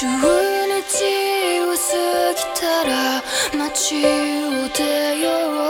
12日を過ぎたら街を出よう。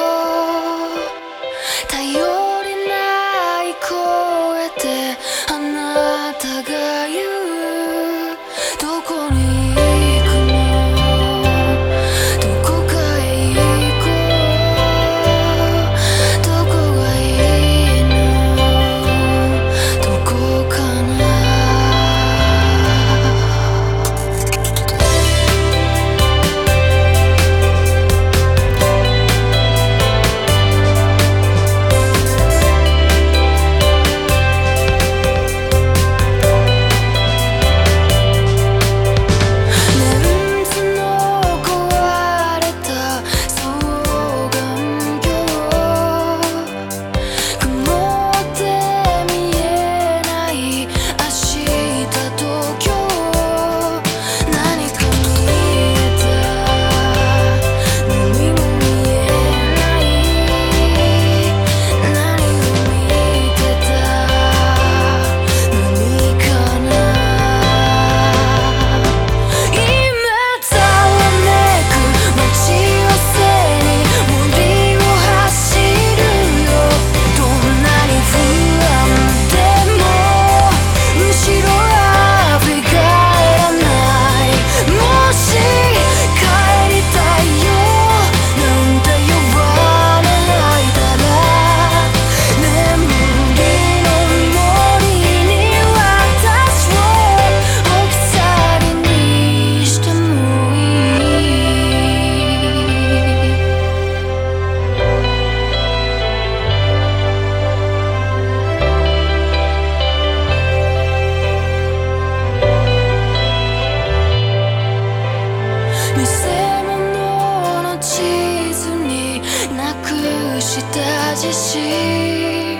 自身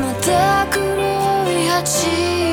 また黒い始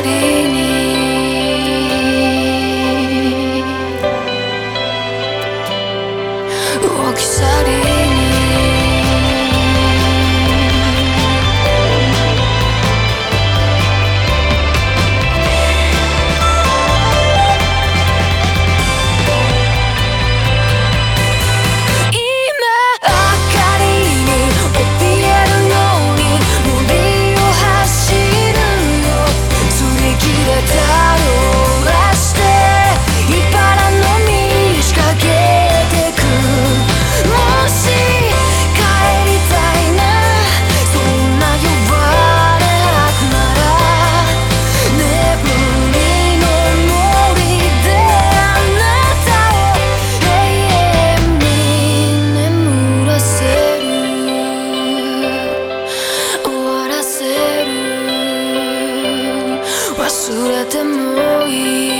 に置き去りそれでもいい